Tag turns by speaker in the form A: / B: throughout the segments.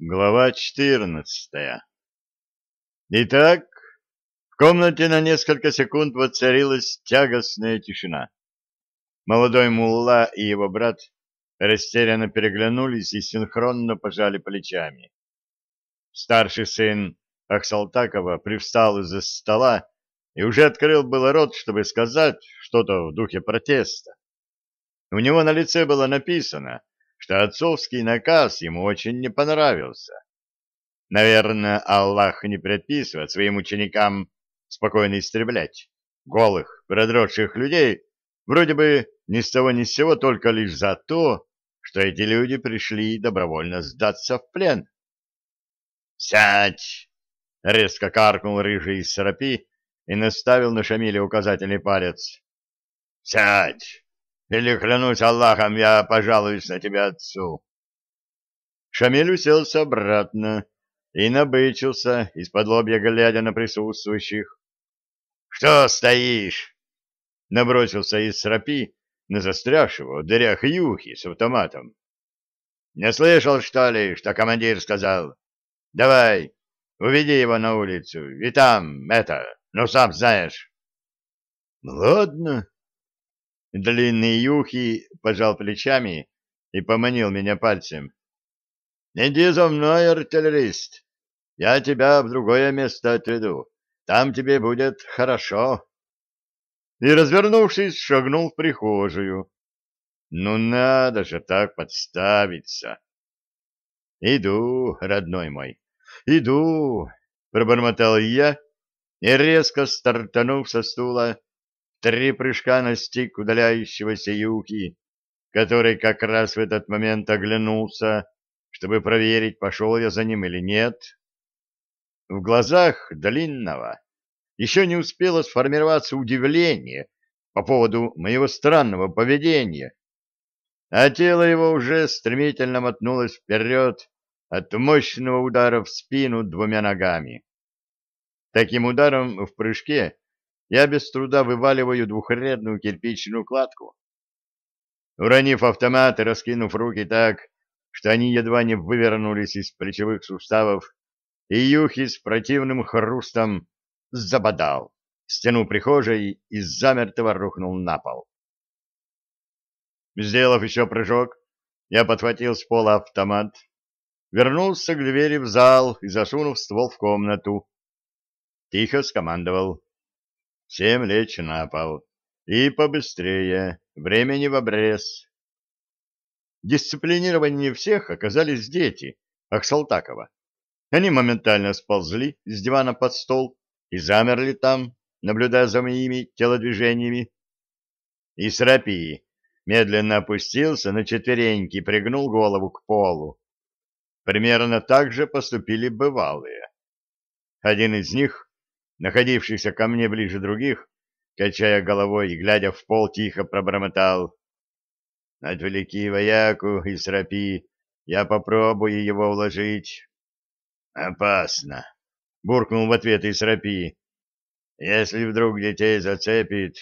A: Глава четырнадцатая Итак, в комнате на несколько секунд воцарилась тягостная тишина. Молодой мулла и его брат растерянно переглянулись и синхронно пожали плечами. Старший сын Ахсалтакова привстал из-за стола и уже открыл было рот, чтобы сказать что-то в духе протеста. У него на лице было написано что отцовский наказ ему очень не понравился. Наверное, Аллах не предписывает своим ученикам спокойно истреблять голых, продрогших людей, вроде бы ни с того ни с сего, только лишь за то, что эти люди пришли добровольно сдаться в плен. «Сядь!» — резко каркнул рыжий из сарапи и наставил на Шамиле указательный палец. «Сядь! Или, клянусь Аллахом, я пожалуюсь на тебя отцу. Шамиль уселся обратно и набычился, из-под лобья глядя на присутствующих. — Что стоишь? — набросился из срапи на застрявшего в дырях юхи с автоматом. — Не слышал, что ли, что командир сказал? — Давай, уведи его на улицу, и там, это, ну, сам знаешь. — Ладно, Длинный Юхи пожал плечами и поманил меня пальцем. — Иди за мной, артиллерист. Я тебя в другое место отведу. Там тебе будет хорошо. И, развернувшись, шагнул в прихожую. Ну, надо же так подставиться. — Иду, родной мой, иду, — пробормотал я и, резко стартанув со стула, три прыжка настиг удаляющегося Юки, который как раз в этот момент оглянулся, чтобы проверить, пошел я за ним или нет. В глазах Длинного еще не успело сформироваться удивление по поводу моего странного поведения, а тело его уже стремительно мотнулось вперед от мощного удара в спину двумя ногами. Таким ударом в прыжке я без труда вываливаю двухрядную кирпичную кладку. Уронив автомат и раскинув руки так, что они едва не вывернулись из плечевых суставов, и Юхи с противным хрустом забодал стену прихожей и замертво рухнул на пол. Сделав еще прыжок, я подхватил с пола автомат, вернулся к двери в зал и, засунув ствол в комнату, тихо скомандовал. Всем лечь на пол. И побыстрее. Времени в обрез. Дисциплинированнее всех оказались дети Ахсалтакова. Они моментально сползли с дивана под стол и замерли там, наблюдая за моими телодвижениями. И Срапии медленно опустился на четвереньки и пригнул голову к полу. Примерно так же поступили бывалые. Один из них находившийся ко мне ближе других, качая головой и глядя в пол, тихо пробормотал. «Отвлеки вояку и срапи, я попробую его уложить». «Опасно», — буркнул в ответ Исрапи. «Если вдруг детей зацепит,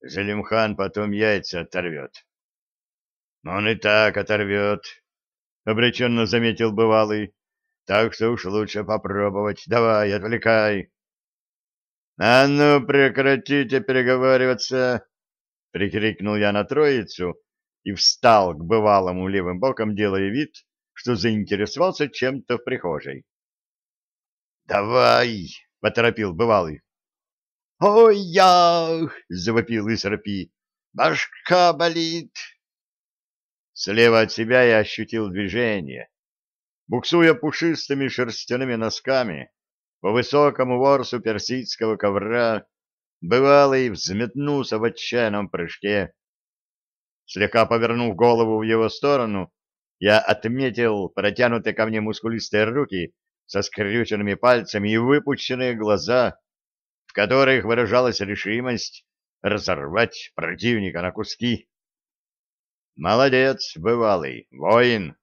A: Залимхан потом яйца оторвет». «Он и так оторвет», — обреченно заметил бывалый. «Так что уж лучше попробовать. Давай, отвлекай». «А ну, прекратите переговариваться!» — прикрикнул я на троицу и встал к бывалому левым боком, делая вид, что заинтересовался чем-то в прихожей. «Давай!» — поторопил бывалый. «Ой-я!» — завопил Исрапи. «Башка болит!» Слева от себя я ощутил движение. Буксуя пушистыми шерстяными носками, по высокому ворсу персидского ковра бывалый взметнулся в отчаянном прыжке. Слегка повернув голову в его сторону, я отметил протянутые ко мне мускулистые руки со скрюченными пальцами и выпученные глаза, в которых выражалась решимость разорвать противника на куски. Молодец, бывалый, воин.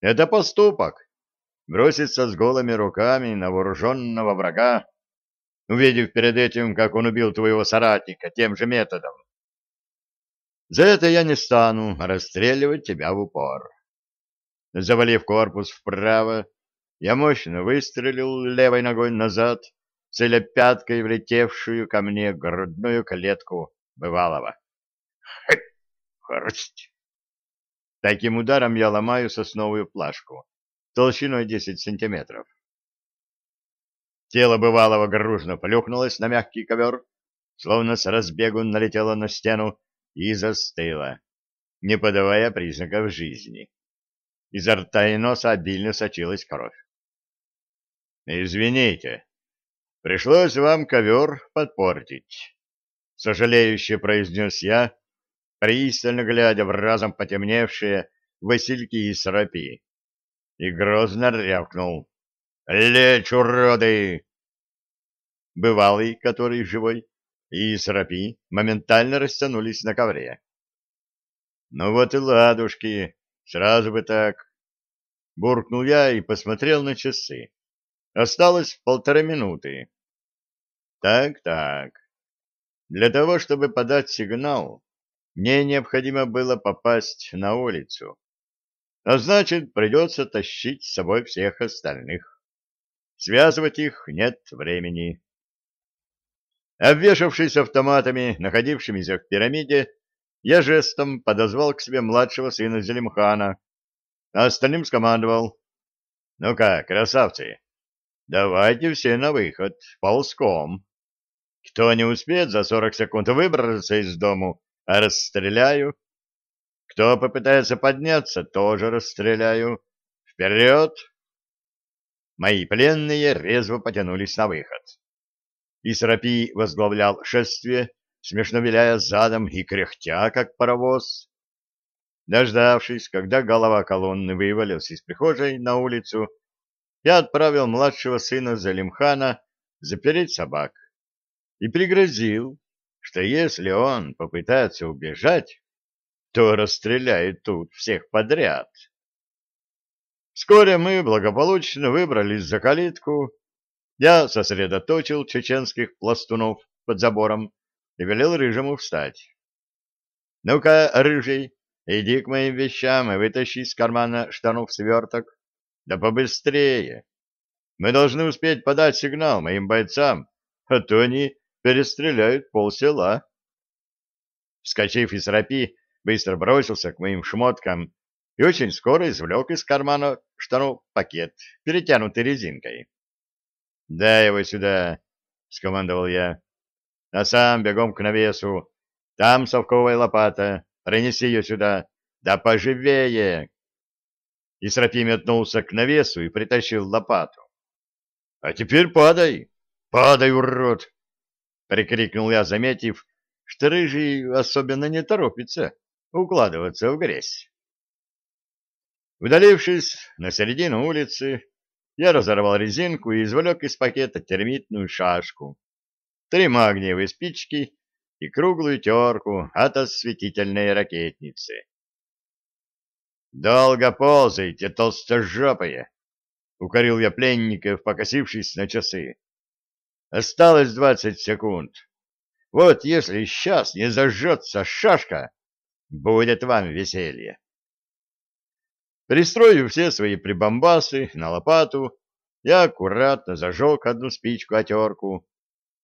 A: Это поступок, броситься с голыми руками на вооруженного врага, увидев перед этим, как он убил твоего соратника тем же методом. За это я не стану расстреливать тебя в упор. Завалив корпус вправо, я мощно выстрелил левой ногой назад, целя пяткой влетевшую ко мне грудную клетку бывалого. Хрусть! Таким ударом я ломаю сосновую плашку толщиной 10 сантиметров. Тело бывалого гружно плюхнулось на мягкий ковер, словно с разбегу налетело на стену и застыло, не подавая признаков жизни. Изо рта и носа обильно сочилась кровь. «Извините, пришлось вам ковер подпортить», — сожалеюще произнес я, пристально глядя в разом потемневшие васильки и срапи, и грозно рявкнул. «Лечь, уроды!» Бывалый, который живой, и срапи моментально растянулись на ковре. «Ну вот и ладушки!» Сразу бы так. Буркнул я и посмотрел на часы. Осталось полтора минуты. Так-так. Для того, чтобы подать сигнал, мне необходимо было попасть на улицу. А значит, придется тащить с собой всех остальных. Связывать их нет времени. Обвешавшись автоматами, находившимися в пирамиде, я жестом подозвал к себе младшего сына Зелимхана, а остальным скомандовал. «Ну как, красавцы, давайте все на выход, ползком. Кто не успеет за сорок секунд выбраться из дому, расстреляю. Кто попытается подняться, тоже расстреляю. Вперед!» Мои пленные резво потянулись на выход. Исрапи возглавлял шествие, смешно виляя задом и кряхтя, как паровоз. Дождавшись, когда голова колонны вывалилась из прихожей на улицу, я отправил младшего сына Залимхана запереть собак и пригрозил, что если он попытается убежать, то расстреляет тут всех подряд. Вскоре мы благополучно выбрались за калитку. Я сосредоточил чеченских пластунов под забором и велел Рыжему встать. — Ну-ка, Рыжий, иди к моим вещам и вытащи из кармана штанов сверток. Да побыстрее. Мы должны успеть подать сигнал моим бойцам, а то они перестреляют полсела. Вскочив из рапи, быстро бросился к моим шмоткам и очень скоро извлек из кармана штанов пакет, перетянутый резинкой. — Дай его сюда, — скомандовал я а сам бегом к навесу. Там совковая лопата. Принеси ее сюда. Да поживее!» И Срапи метнулся к навесу и притащил лопату. «А теперь падай! Падай, урод!» — прикрикнул я, заметив, что рыжий особенно не торопится укладываться в грязь. Удалившись на середину улицы, я разорвал резинку и извлек из пакета термитную шашку три магниевые спички и круглую терку от осветительной ракетницы. «Долго ползайте, толстожопые!» — укорил я пленников, покосившись на часы. «Осталось двадцать секунд. Вот если сейчас не зажжется шашка, будет вам веселье». Пристроив все свои прибамбасы на лопату, я аккуратно зажег одну спичку-отерку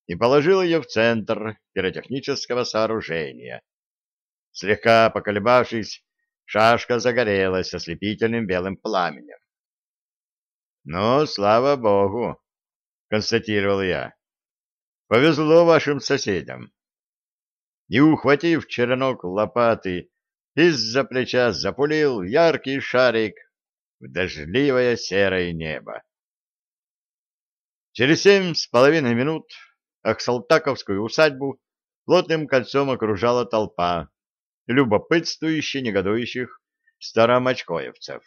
A: и положил ее в центр пиротехнического сооружения. Слегка поколебавшись, шашка загорелась ослепительным белым пламенем. «Ну, слава богу!» — констатировал я. «Повезло вашим соседям». И, ухватив черенок лопаты, из-за плеча запулил яркий шарик в дождливое серое небо. Через семь с половиной минут Ахсалтаковскую усадьбу плотным кольцом окружала толпа любопытствующих, негодующих старомочкоевцев.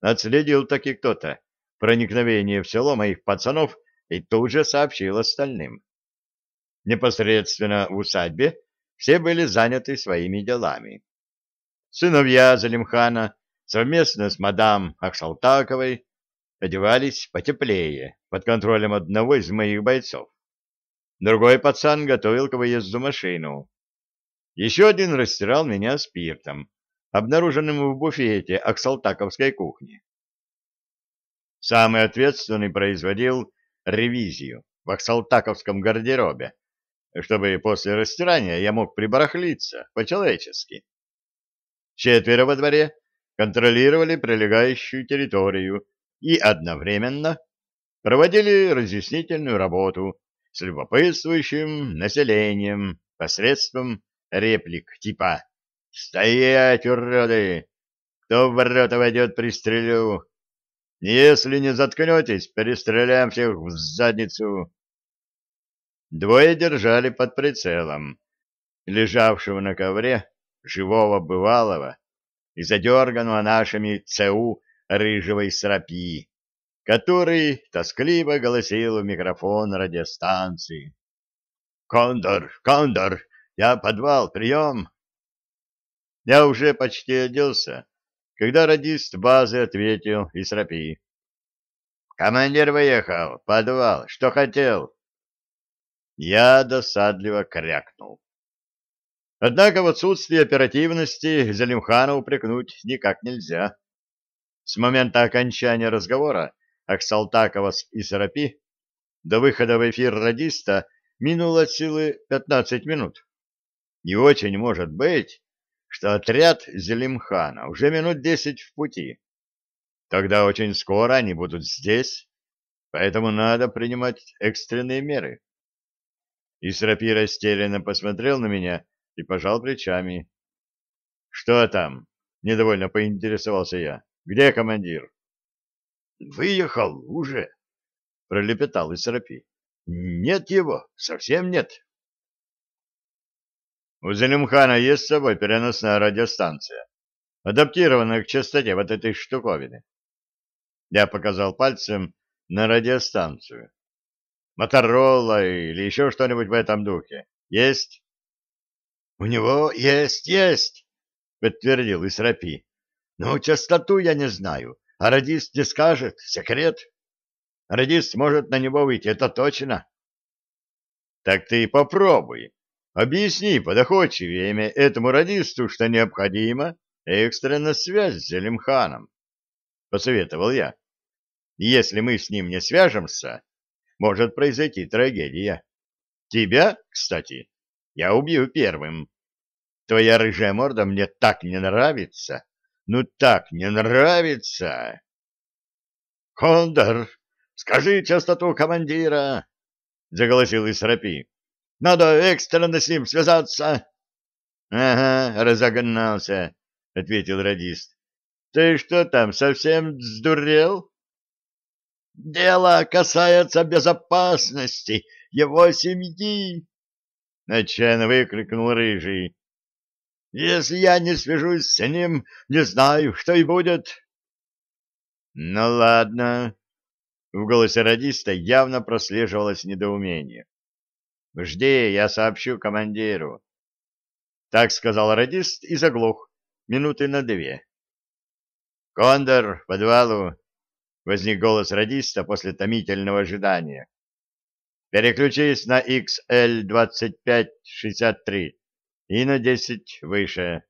A: Отследил таки кто-то проникновение в село моих пацанов и тут же сообщил остальным. Непосредственно в усадьбе все были заняты своими делами. Сыновья Залимхана совместно с мадам Ахсалтаковой одевались потеплее под контролем одного из моих бойцов. Другой пацан готовил к выезду машину. Еще один растирал меня спиртом, обнаруженным в буфете Аксалтаковской кухни. Самый ответственный производил ревизию в Аксалтаковском гардеробе, чтобы после растирания я мог прибарахлиться по-человечески. Четверо во дворе контролировали прилегающую территорию и одновременно проводили разъяснительную работу с любопытствующим населением посредством реплик типа «Стоять, уроды! Кто в ворота войдет, пристрелю! Если не заткнетесь, перестреляем всех в задницу!» Двое держали под прицелом лежавшего на ковре живого бывалого и задерганного нашими ЦУ рыжего срапи, который тоскливо голосил в микрофон радиостанции. «Кондор! Кондор! Я подвал! Прием!» Я уже почти оделся, когда радист базы ответил и срапи. «Командир выехал! Подвал! Что хотел?» Я досадливо крякнул. Однако в отсутствии оперативности Залимхана упрекнуть никак нельзя. С момента окончания разговора Аксалтакова и Сарапи до выхода в эфир радиста минуло от силы 15 минут. И очень может быть, что отряд Зелимхана уже минут десять в пути. Тогда очень скоро они будут здесь, поэтому надо принимать экстренные меры. И Срапи растерянно посмотрел на меня и пожал плечами. — Что там? — недовольно поинтересовался я. — Где командир? — Выехал уже, — пролепетал Исрапи. — Нет его, совсем нет. У Залимхана есть с собой переносная радиостанция, адаптированная к частоте вот этой штуковины. Я показал пальцем на радиостанцию. Моторола или еще что-нибудь в этом духе. Есть? — У него есть, есть, — подтвердил Исрапи. — Но частоту я не знаю, а радист не скажет, секрет. Радист может на него выйти, это точно. — Так ты попробуй. Объясни подоходчивее этому радисту, что необходима экстренная связь с Зелимханом, — посоветовал я. Если мы с ним не свяжемся, может произойти трагедия. Тебя, кстати, я убью первым. Твоя рыжая морда мне так не нравится, ну так не нравится. Кондор, скажи частоту командира, — заголосил Исрапи. Надо экстренно с ним связаться. — Ага, разогнался, — ответил радист. — Ты что там, совсем сдурел? — Дело касается безопасности его семьи, — отчаянно выкрикнул Рыжий. — Если я не свяжусь с ним, не знаю, что и будет. — Ну ладно. В голосе радиста явно прослеживалось недоумение. Жди, я сообщу командиру. Так сказал радист и заглох минуты на две. Кондор, подвалу. Возник голос радиста после томительного ожидания. Переключись на XL2563 и на 10 выше.